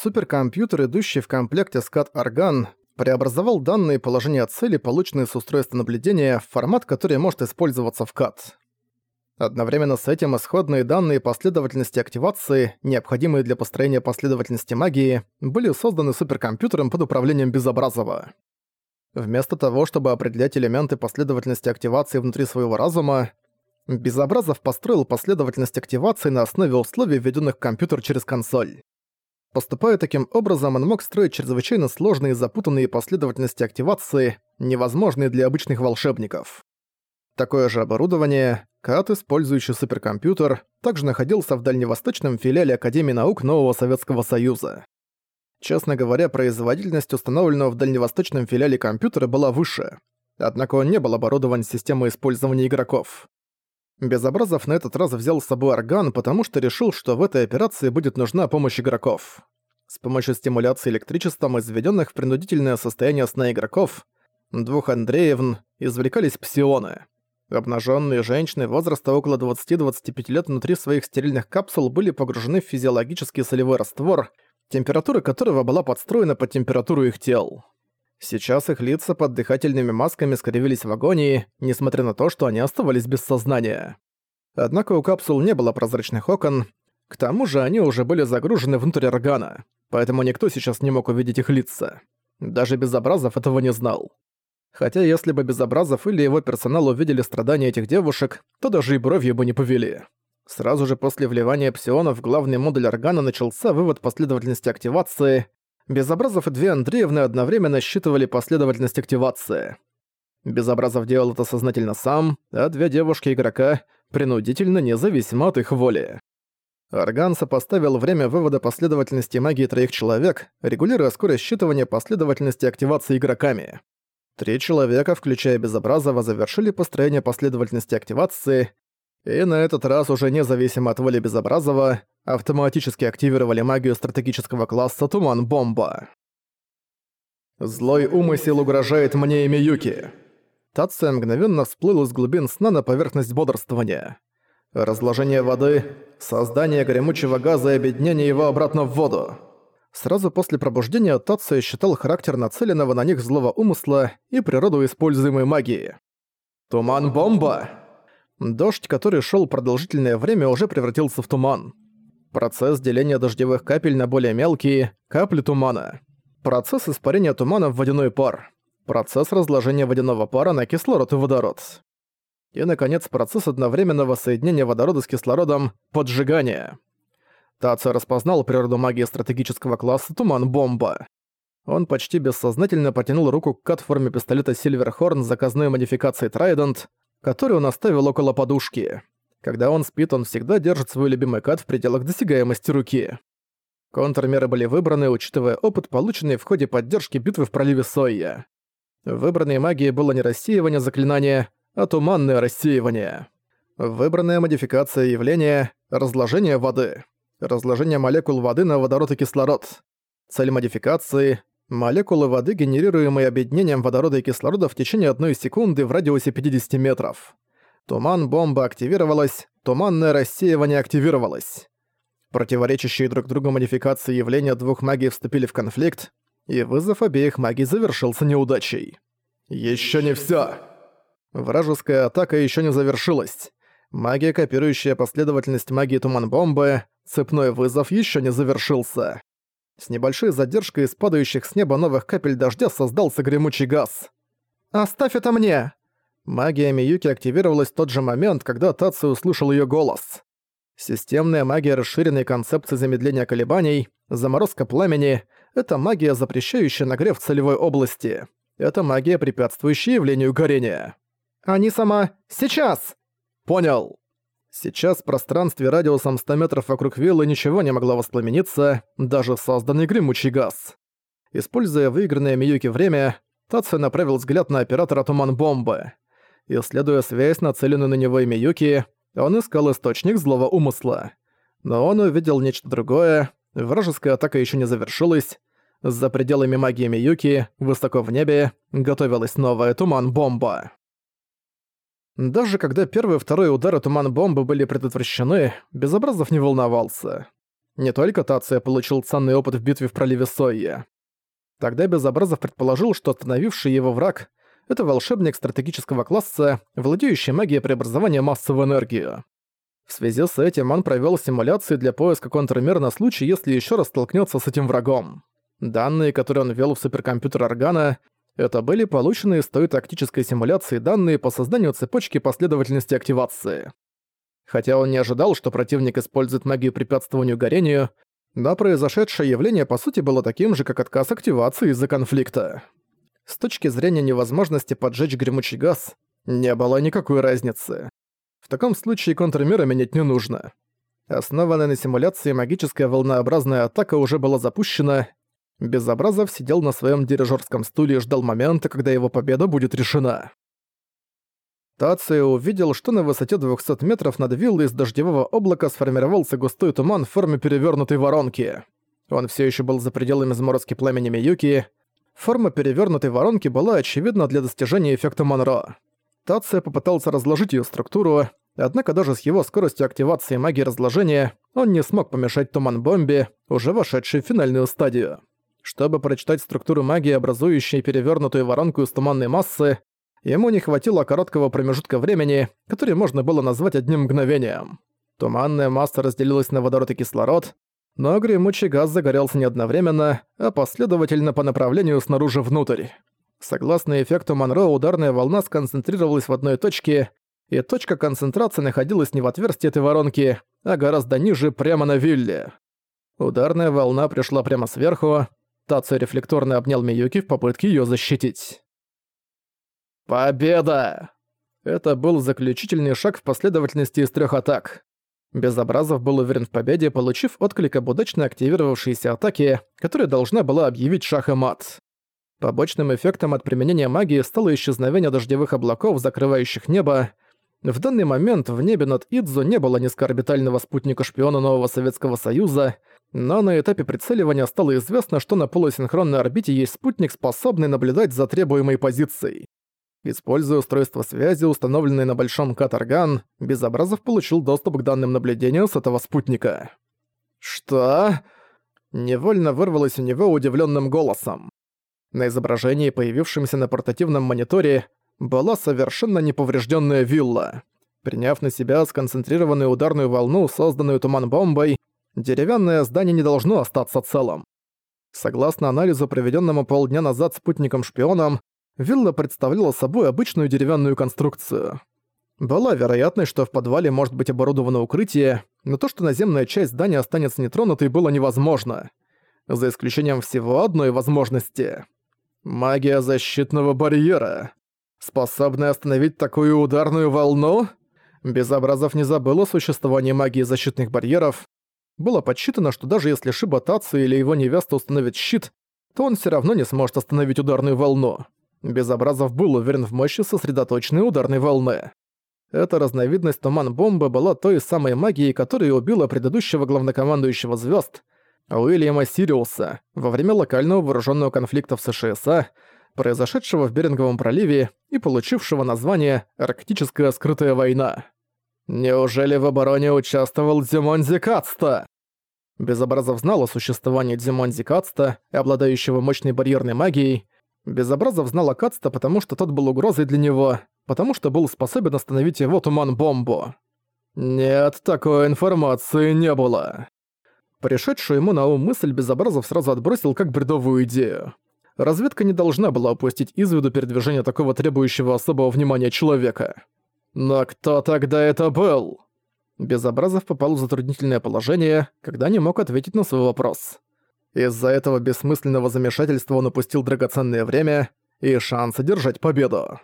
Суперкомпьютер, идущий в комплекте SCAT-Орган, преобразовал данные положения цели, полученные с устройства наблюдения, в формат, который может использоваться в CAD. Одновременно с этим исходные данные последовательности активации, необходимые для построения последовательности магии, были созданы суперкомпьютером под управлением Безобразова. Вместо того, чтобы определять элементы последовательности активации внутри своего разума, Безобразов построил последовательность активации на основе условий, введенных в компьютер через консоль. Поступая таким образом, он мог строить чрезвычайно сложные и запутанные последовательности активации, невозможные для обычных волшебников. Такое же оборудование, КАТ, использующий суперкомпьютер, также находился в дальневосточном филиале Академии наук Нового Советского Союза. Честно говоря, производительность установленного в дальневосточном филиале компьютера была выше, однако он не был оборудован системой использования игроков. Безобразов на этот раз взял с собой орган, потому что решил, что в этой операции будет нужна помощь игроков. С помощью стимуляции электричеством изведенных в принудительное состояние сна игроков, двух Андреевн, извлекались псионы. Обнаженные женщины возраста около 20-25 лет внутри своих стерильных капсул были погружены в физиологический солевой раствор, температура которого была подстроена под температуру их тел. Сейчас их лица под дыхательными масками скривились в агонии, несмотря на то, что они оставались без сознания. Однако у капсул не было прозрачных окон, к тому же они уже были загружены внутрь органа, поэтому никто сейчас не мог увидеть их лица. Даже Безобразов этого не знал. Хотя если бы Безобразов или его персонал увидели страдания этих девушек, то даже и бровью бы не повели. Сразу же после вливания псионов в главный модуль органа начался вывод последовательности активации. Безобразов и две Андреевны одновременно считывали последовательность активации. Безобразов делал это сознательно сам, а две девушки-игрока принудительно независимо от их воли. Орган сопоставил время вывода последовательности магии троих человек, регулируя скорость считывания последовательности активации игроками. Три человека, включая Безобразова, завершили построение последовательности активации, и на этот раз уже независимо от воли Безобразова, автоматически активировали магию стратегического класса Туман-Бомба. «Злой умысел угрожает мне и Миюки!» Тация мгновенно всплыл из глубин сна на поверхность бодрствования. Разложение воды, создание гремучего газа и объединение его обратно в воду. Сразу после пробуждения Тация считал характер нацеленного на них злого умысла и природу используемой магии. «Туман-бомба!» Дождь, который шел продолжительное время, уже превратился в туман. Процесс деления дождевых капель на более мелкие – капли тумана. Процесс испарения тумана в водяной пар. Процесс разложения водяного пара на кислород и водород. И, наконец, процесс одновременного соединения водорода с кислородом – поджигание. Тацо распознал природу магии стратегического класса «Туман-бомба». Он почти бессознательно потянул руку к кат-форме пистолета Сильверхорн заказной модификацией Трайдент, который он оставил около подушки. Когда он спит, он всегда держит свой любимый кат в пределах досягаемости руки. Контрмеры были выбраны, учитывая опыт, полученный в ходе поддержки битвы в проливе Сойя. Выбранной магией было не рассеивание заклинания, а туманное рассеивание. Выбранная модификация явления – разложение воды разложение молекул воды на водород и кислород. Цель модификации – молекулы воды, генерируемые объединением водорода и кислорода в течение одной секунды в радиусе 50 метров. Туман-бомба активировалась, туманное рассеивание активировалось. Противоречащие друг другу модификации явления двух магий вступили в конфликт, и вызов обеих магий завершился неудачей. Еще не все. Вражеская атака еще не завершилась. Магия, копирующая последовательность магии туман-бомбы, Цепной вызов еще не завершился. С небольшой задержкой из падающих с неба новых капель дождя создался гремучий газ. «Оставь это мне!» Магия Миюки активировалась в тот же момент, когда Таци услышал ее голос. Системная магия расширенной концепции замедления колебаний, заморозка пламени — это магия, запрещающая нагрев целевой области. Это магия, препятствующая явлению горения. «Они сама... Сейчас!» «Понял!» Сейчас в пространстве радиусом 100 метров вокруг виллы ничего не могло воспламениться, даже созданный гремучий газ. Используя выигранное Миюки время, Тацию направил взгляд на оператора туман-бомбы. Исследуя связь, нацеленную на него и Миюки, он искал источник злого умысла. Но он увидел нечто другое, вражеская атака еще не завершилась, за пределами магии Миюки, высоко в небе, готовилась новая туман-бомба. Даже когда первый и второй удары туман-бомбы были предотвращены, Безобразов не волновался. Не только Тация получил ценный опыт в битве в проливе Сойя. Тогда Безобразов предположил, что остановивший его враг — это волшебник стратегического класса, владеющий магией преобразования массы в энергию. В связи с этим он провёл симуляции для поиска контрмер на случай, если ещё раз столкнётся с этим врагом. Данные, которые он ввёл в суперкомпьютер Органа, это были полученные из той тактической симуляции данные по созданию цепочки последовательности активации. Хотя он не ожидал, что противник использует магию препятствованию горению, но произошедшее явление по сути было таким же, как отказ активации из-за конфликта. С точки зрения невозможности поджечь гремучий газ, не было никакой разницы. В таком случае контрмеры менять не нужно. Основанная на симуляции магическая волнообразная атака уже была запущена, Безобразов сидел на своем дирижерском стуле и ждал момента, когда его победа будет решена. Тацио увидел, что на высоте 200 метров над виллой из дождевого облака сформировался густой туман в форме перевернутой воронки. Он все еще был за пределами заморозки пламени Миюки. Форма перевернутой воронки была очевидна для достижения эффекта Монро. Тация попытался разложить ее структуру, однако даже с его скоростью активации магии разложения он не смог помешать туман-бомбе, уже вошедшей в финальную стадию. Чтобы прочитать структуру магии, образующей перевернутую воронку из туманной массы, ему не хватило короткого промежутка времени, который можно было назвать одним мгновением. Туманная масса разделилась на водород и кислород, но гремучий газ загорелся не одновременно, а последовательно по направлению снаружи внутрь. Согласно эффекту Монро, ударная волна сконцентрировалась в одной точке, и точка концентрации находилась не в отверстии этой воронки, а гораздо ниже, прямо на вилле. Ударная волна пришла прямо сверху, Тацу рефлекторно обнял Миюки в попытке её защитить. «Победа!» Это был заключительный шаг в последовательности из трёх атак. Безобразов был уверен в победе, получив отклик об удачно активировавшейся атаке, которая должна была объявить шах и мат. Побочным эффектом от применения магии стало исчезновение дождевых облаков, закрывающих небо. В данный момент в небе над Идзу не было низкоорбитального спутника-шпиона Нового Советского Союза, но на этапе прицеливания стало известно, что на полусинхронной орбите есть спутник, способный наблюдать за требуемой позицией. Используя устройство связи, установленное на большом Катарган, Безобразов получил доступ к данным наблюдения с этого спутника. «Что?» Невольно вырвалось у него удивленным голосом. На изображении, появившемся на портативном мониторе, была совершенно неповрежденная вилла. Приняв на себя сконцентрированную ударную волну, созданную туман-бомбой, деревянное здание не должно остаться целым. Согласно анализу, проведенному полдня назад спутником-шпионом, вилла представляла собой обычную деревянную конструкцию. Была вероятность, что в подвале может быть оборудовано укрытие, но то, что наземная часть здания останется нетронутой, было невозможно. За исключением всего одной возможности. Магия защитного барьера. Способная остановить такую ударную волну? Безобразов не забыл о существовании магии защитных барьеров, было подсчитано, что даже если Шиба Тацу или его невеста установят щит, то он все равно не сможет остановить ударную волну. Безобразов был уверен в мощи сосредоточенной ударной волны. Эта разновидность туман-бомбы была той самой магией, которая убила предыдущего главнокомандующего звезд Уильяма Сириуса во время локального вооруженного конфликта в США, произошедшего в Беринговом проливе и получившего название «Арктическая скрытая война». Неужели в обороне участвовал Дзимонзи Кацта? Безобразов знал о существовании Дзимонзи Кацта, обладающего мощной барьерной магией. Безобразов знал о Кацта, потому что тот был угрозой для него, потому что был способен остановить его туман-бомбу. Нет, такой информации не было. Пришедшую ему на ум мысль Безобразов сразу отбросил как бредовую идею. Разведка не должна была упустить из виду передвижение такого требующего особого внимания человека. Но кто тогда это был? Безобразов попал в затруднительное положение, когда не мог ответить на свой вопрос. Из-за этого бессмысленного замешательства он упустил драгоценное время и шанс одержать победу.